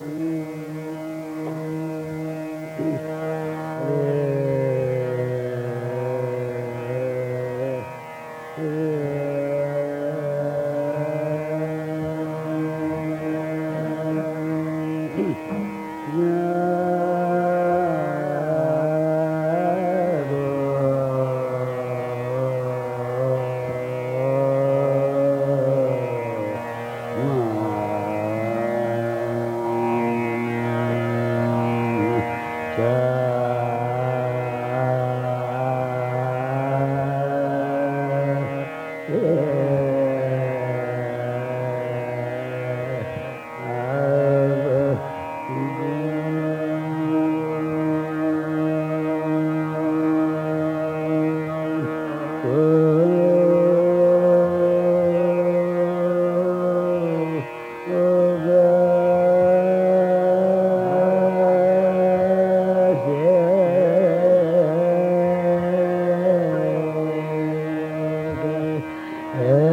Mm. Ah,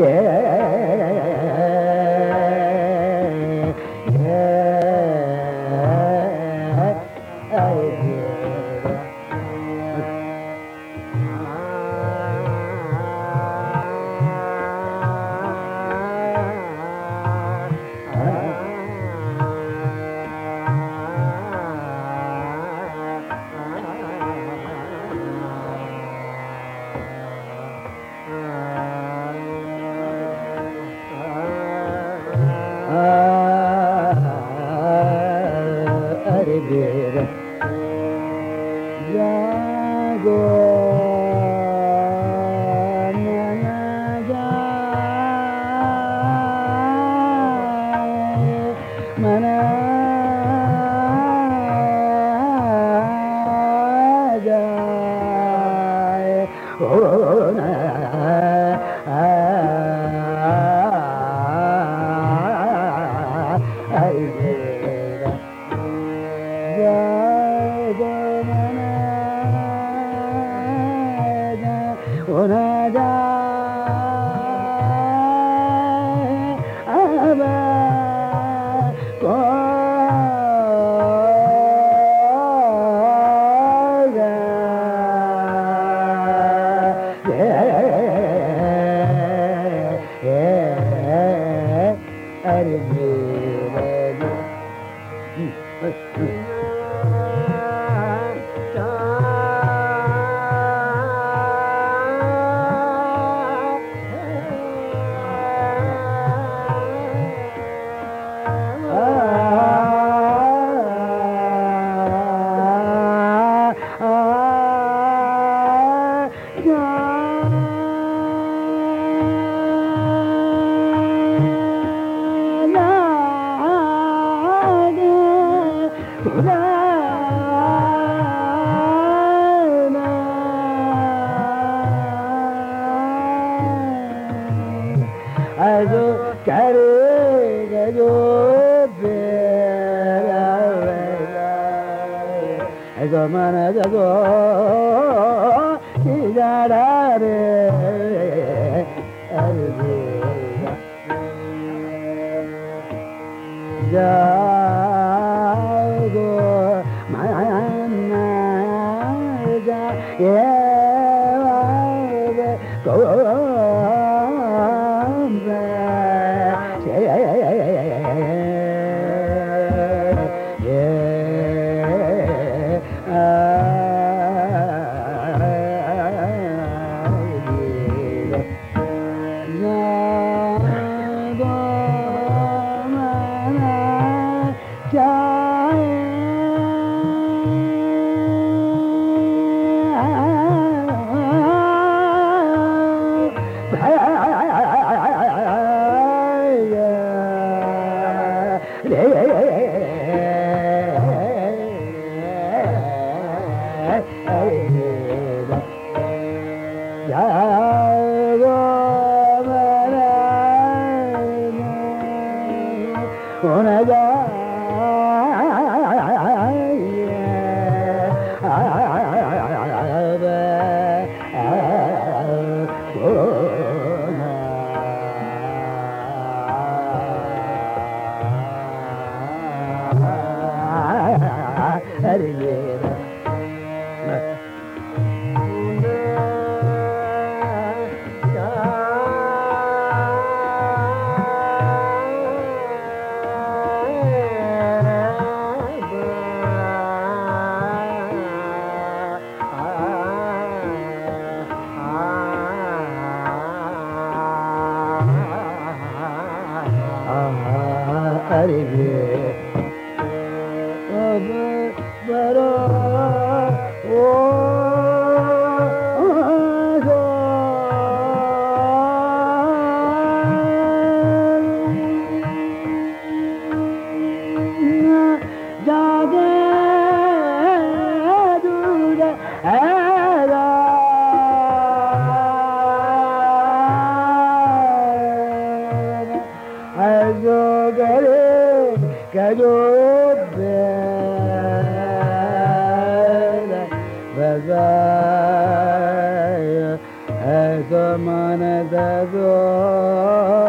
care. अगो माना रे। रोज़ो मन जा। Hariera. அறிவே zamanede doğar